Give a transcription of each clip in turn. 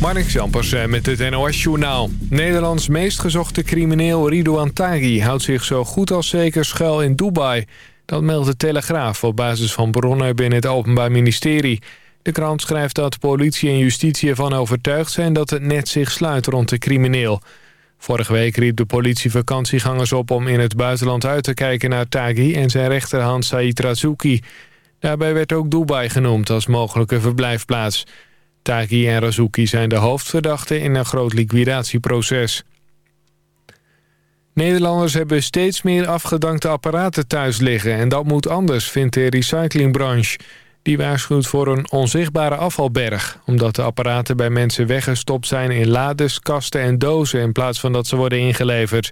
Marnik Zampers eh, met het NOS-journaal. Nederlands meest gezochte crimineel Ridouan Taghi houdt zich zo goed als zeker schuil in Dubai. Dat meldt de Telegraaf op basis van bronnen binnen het Openbaar Ministerie. De krant schrijft dat politie en justitie ervan overtuigd zijn dat het net zich sluit rond de crimineel. Vorige week riep de politie vakantiegangers op om in het buitenland uit te kijken naar Taghi en zijn rechterhand Said Razouki. Daarbij werd ook Dubai genoemd als mogelijke verblijfplaats. Taghi en Razouki zijn de hoofdverdachten in een groot liquidatieproces. Nederlanders hebben steeds meer afgedankte apparaten thuis liggen... en dat moet anders, vindt de recyclingbranche. Die waarschuwt voor een onzichtbare afvalberg... omdat de apparaten bij mensen weggestopt zijn in lades, kasten en dozen... in plaats van dat ze worden ingeleverd.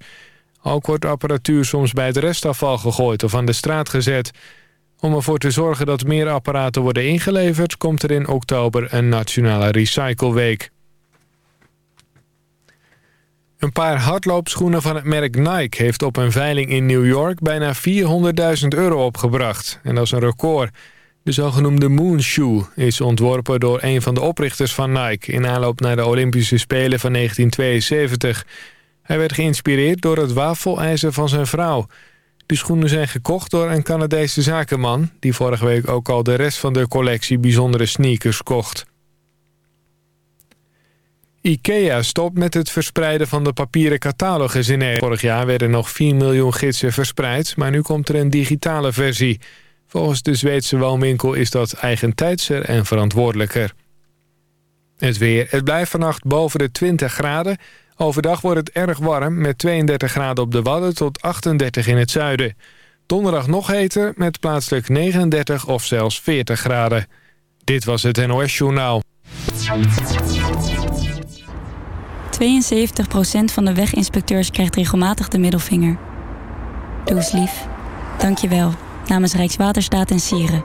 Ook wordt apparatuur soms bij het restafval gegooid of aan de straat gezet... Om ervoor te zorgen dat meer apparaten worden ingeleverd... komt er in oktober een nationale recycleweek. Een paar hardloopschoenen van het merk Nike... heeft op een veiling in New York bijna 400.000 euro opgebracht. En dat is een record. De zogenoemde Moon Shoe is ontworpen door een van de oprichters van Nike... in aanloop naar de Olympische Spelen van 1972. Hij werd geïnspireerd door het wafelijzer van zijn vrouw... De schoenen zijn gekocht door een Canadese zakenman... die vorige week ook al de rest van de collectie bijzondere sneakers kocht. IKEA stopt met het verspreiden van de papieren catalogus in Nederland. Vorig jaar werden nog 4 miljoen gidsen verspreid... maar nu komt er een digitale versie. Volgens de Zweedse woonwinkel is dat eigentijdser en verantwoordelijker. Het weer. Het blijft vannacht boven de 20 graden... Overdag wordt het erg warm met 32 graden op de Wadden tot 38 in het zuiden. Donderdag nog heter met plaatselijk 39 of zelfs 40 graden. Dit was het NOS Journaal. 72% van de weginspecteurs krijgt regelmatig de middelvinger. Doe eens lief. Dank je wel. Namens Rijkswaterstaat en Sieren.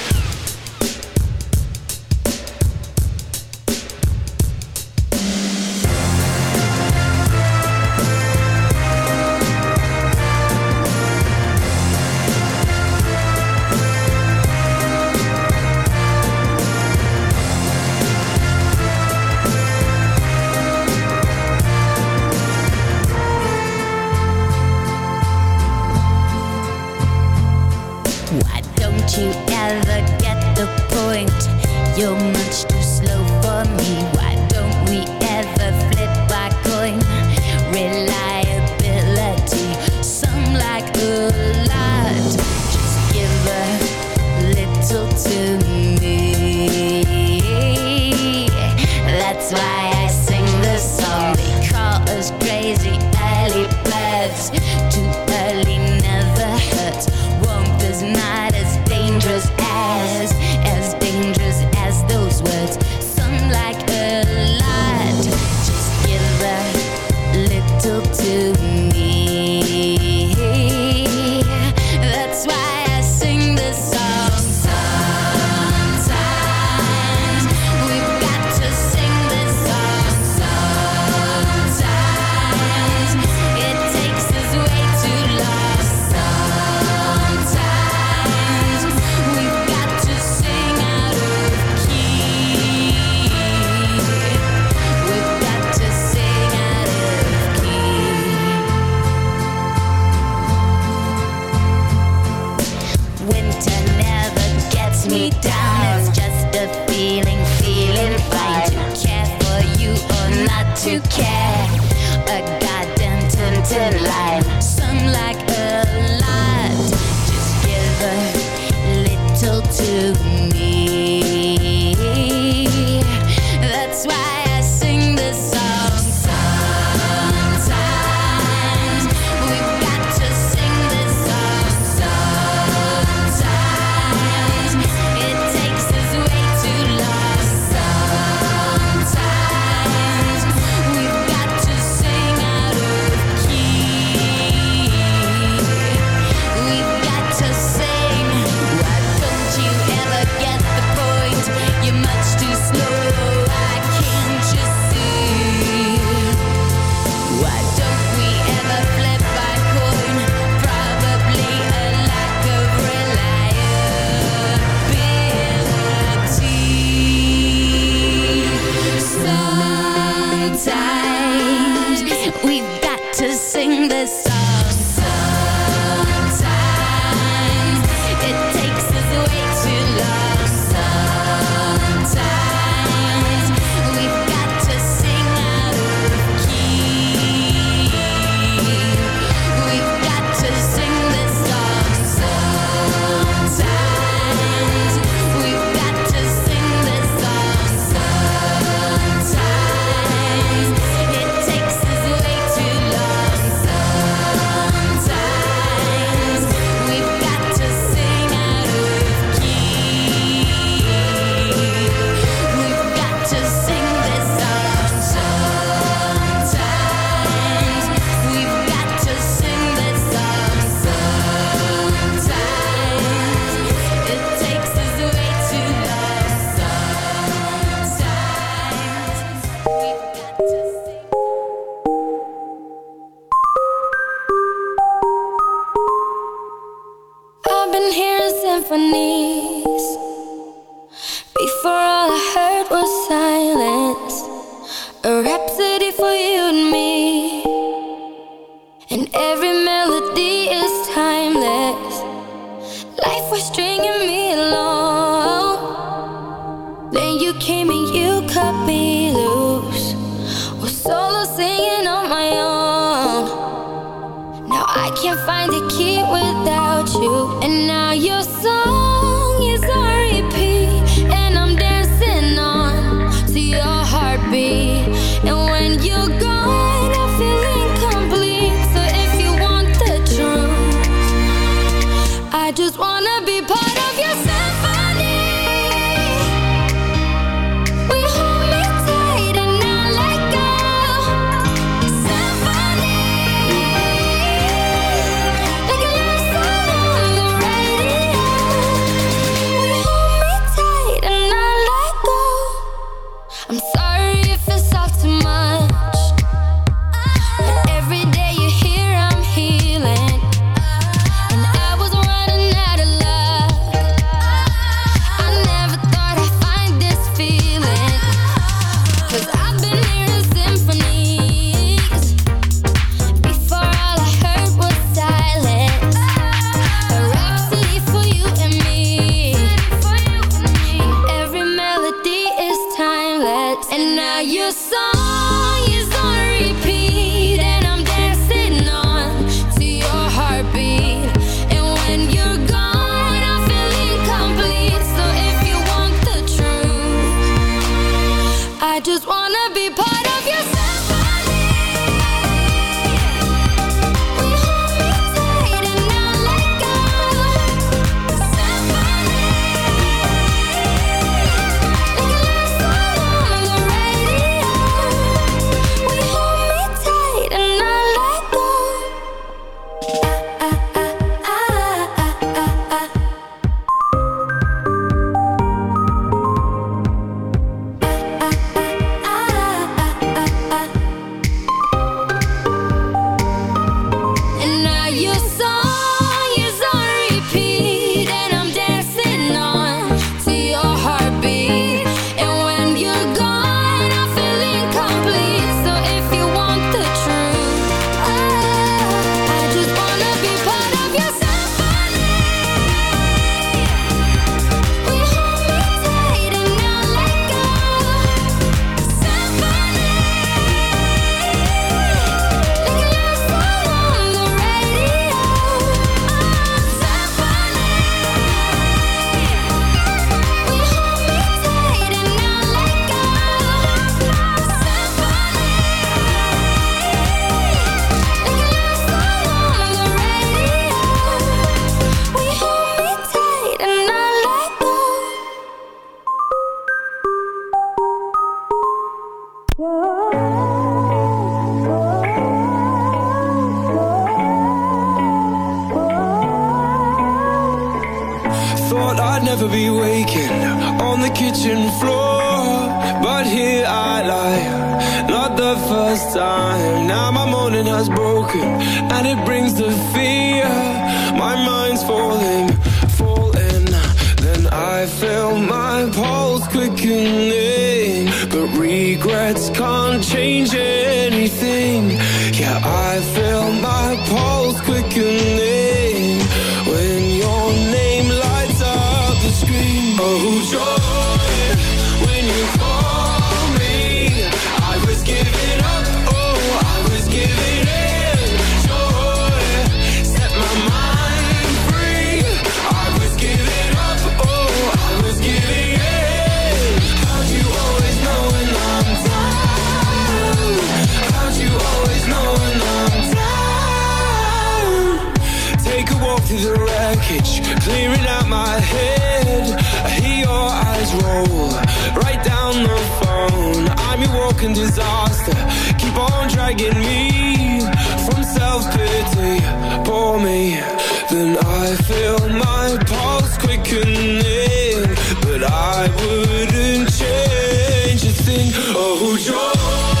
I wouldn't change a thing. Oh, joy.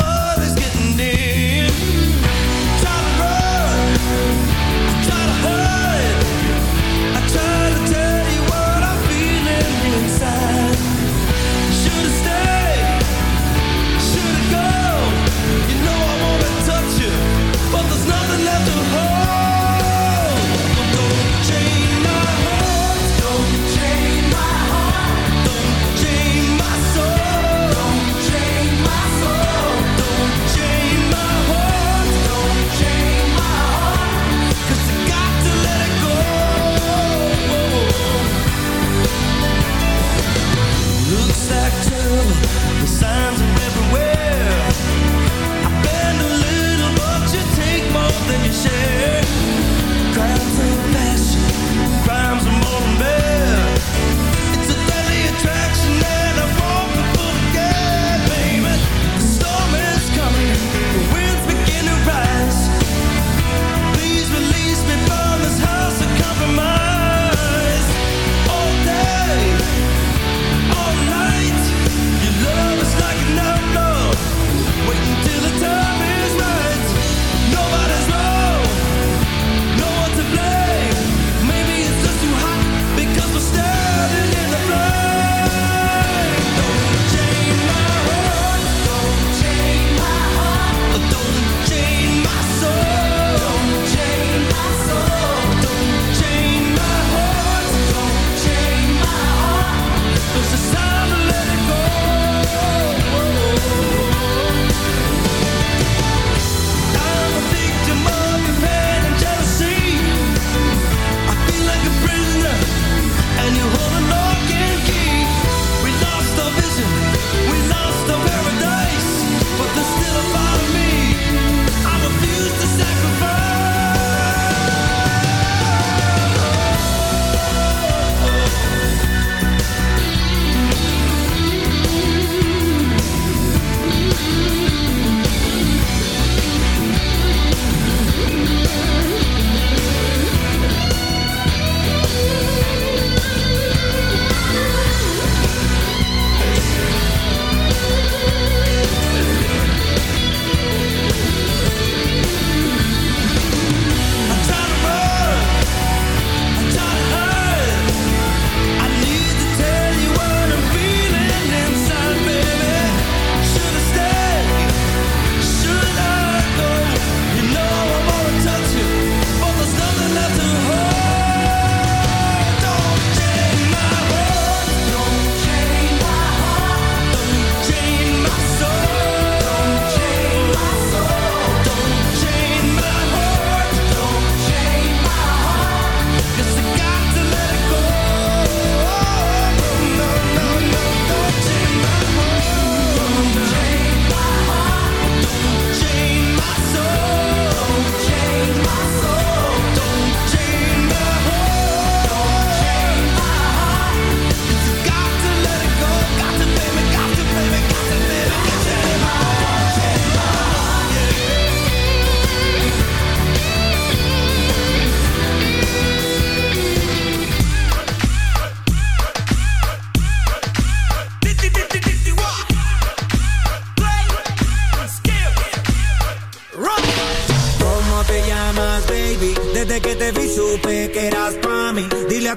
more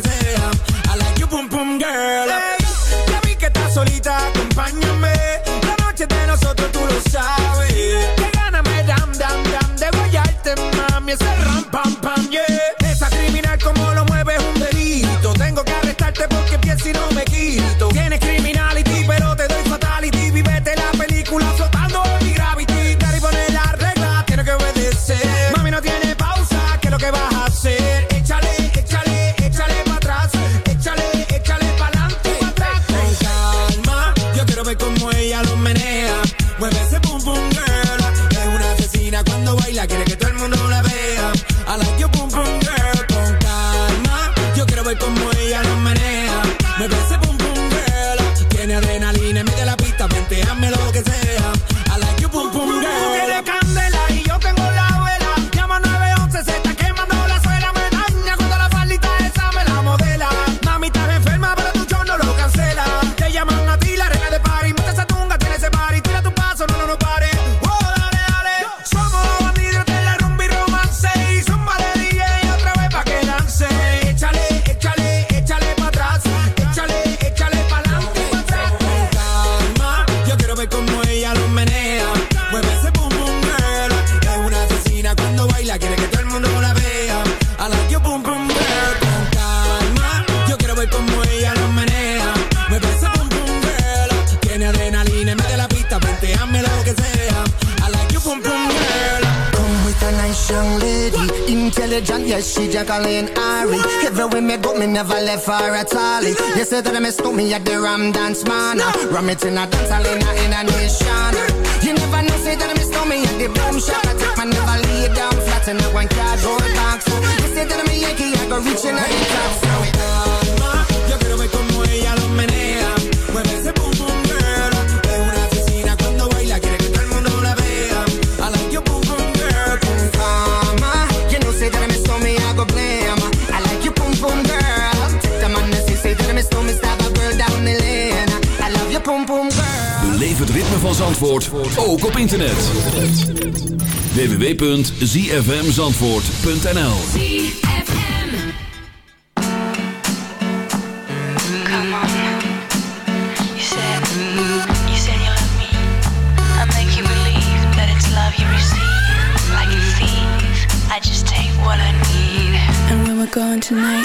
que sea. I like you, pum pum girl. Hey, ya vi que estás solita, acompáñame. La noche de nosotros tú lo sabes. Que gana me dam, dam, dam de guayarte, mami, ese rampa Jackie, Jacqueline, Ari. Everywhere me go, me never left far at all. You say that I miss me at the Ram Dance Man. Ram it in a dance hall in a, nation. You never know, say that I miss me at the Boom Shop. I take my never lay down flat in a one cardboard box. You say that I'm a Yankee, I go reaching out the top. So it goes. ritme van Zandvoort ook op internet. www.zfmzandvoort.nl mm-hmm. I make you believe that it's love you receive. Like a thief I just take what I need. And when we're tonight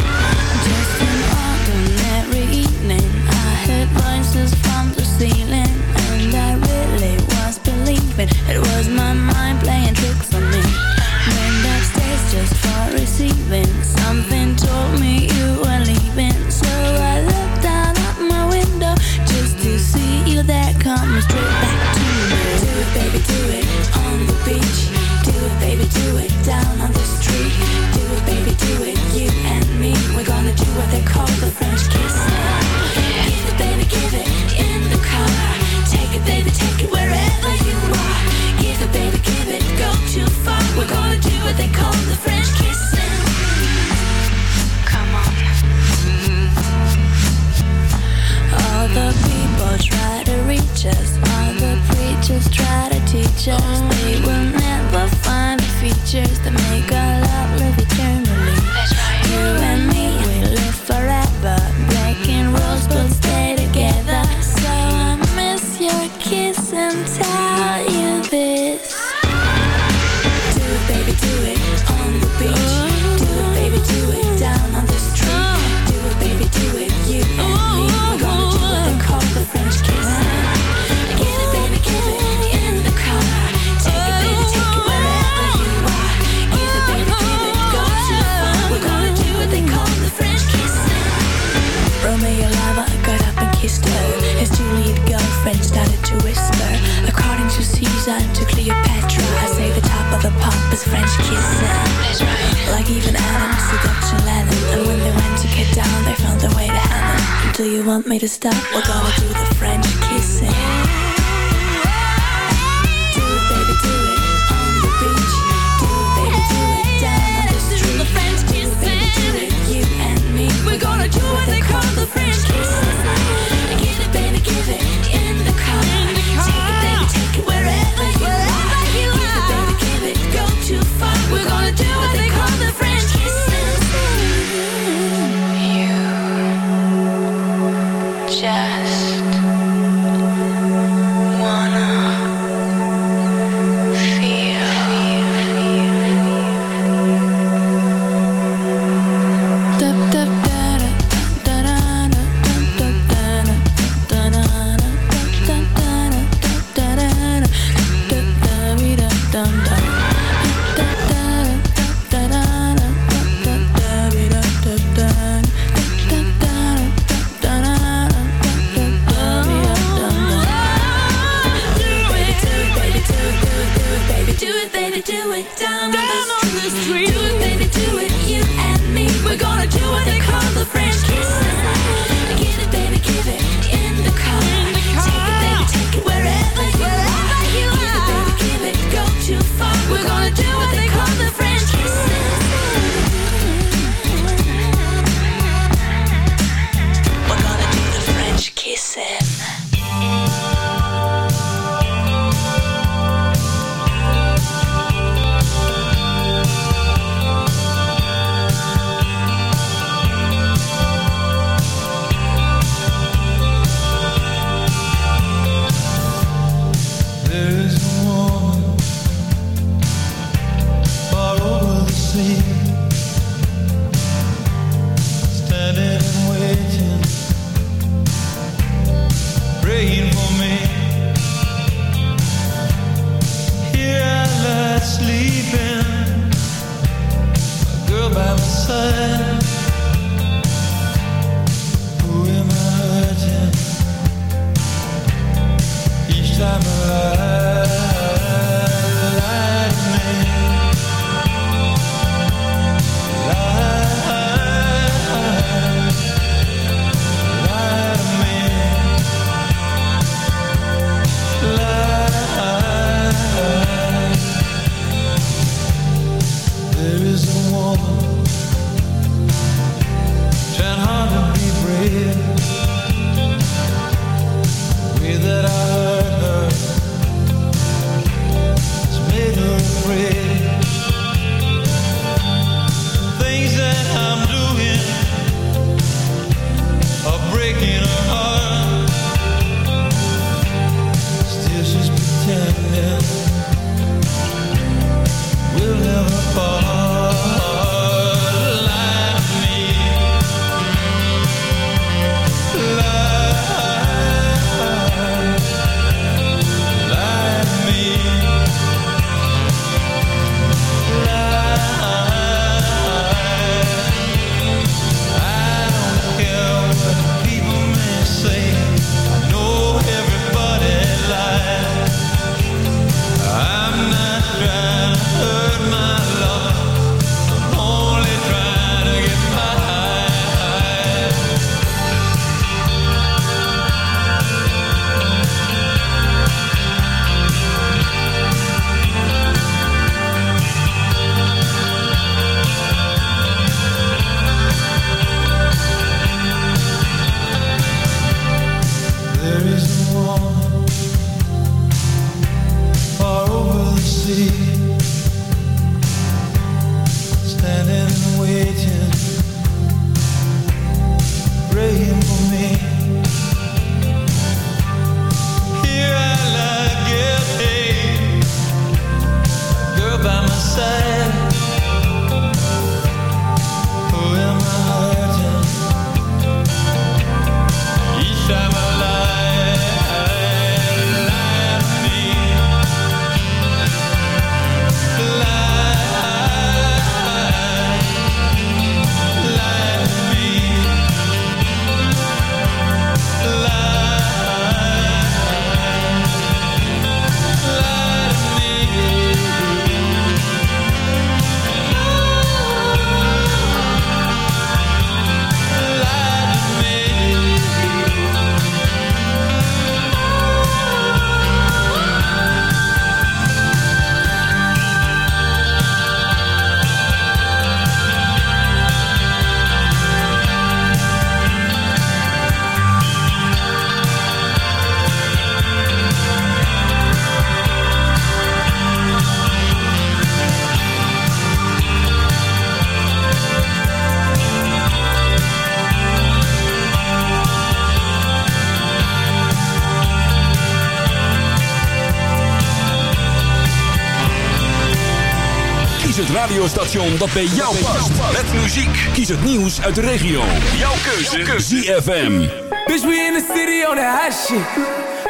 radiostation dat bij jou past. Met muziek. Kies het nieuws uit de regio. Jouw keuze. ZFM. Bitch, we in the city on that hot shit.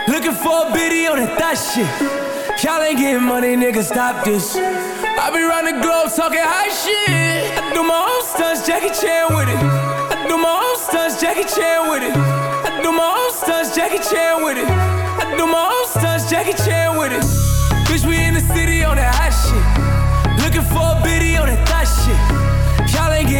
Looking for a biddy on that thot shit. Y'all ain't getting money, nigga, stop this. I be round the globe talking high shit. I do my own stunts, Jackie Chan with it. I do my own stunts, Jackie Chan with it. I do my own stunts, Jackie Chan with it. I do my own stunts, Jackie Chan with it.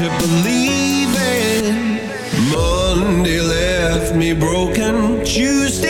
to believe in. Monday left me broken. Tuesday.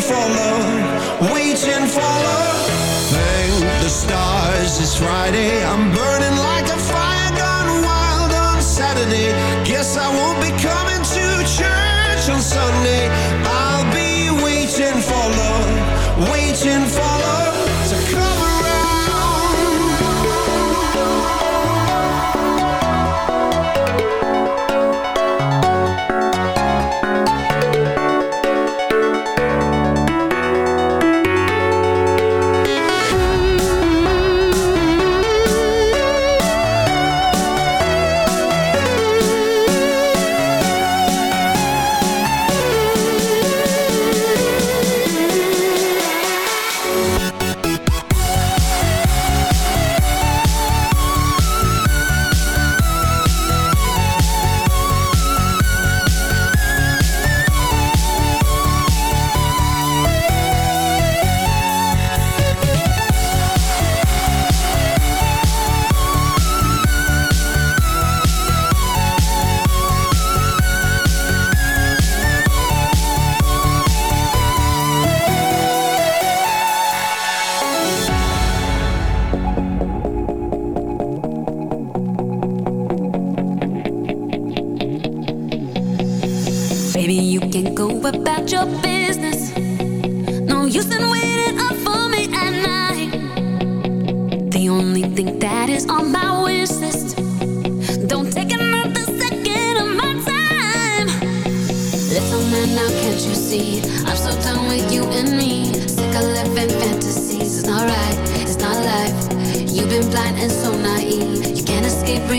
for love, waiting for love. Thank the stars, it's Friday. I'm burning like a fire gone wild on Saturday. Guess I won't be coming.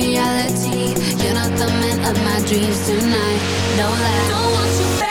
reality. You're not the man of my dreams tonight. No lie. Don't want you back.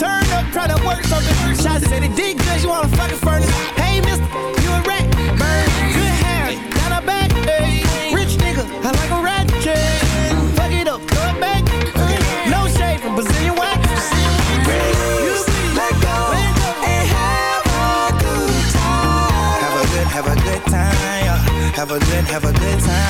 Turn up, try to work something. Shots said it did good, you wanna fucking furnace. Hey, mister, you a rat. Burn, good hair, down her back. Hey, rich nigga, I like a rat chain. Fuck it up, throw it back. No shade from Brazilian wax. You see, you see, let go, and have a good. Have a good, a time. Have a good, have a good time.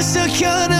insecure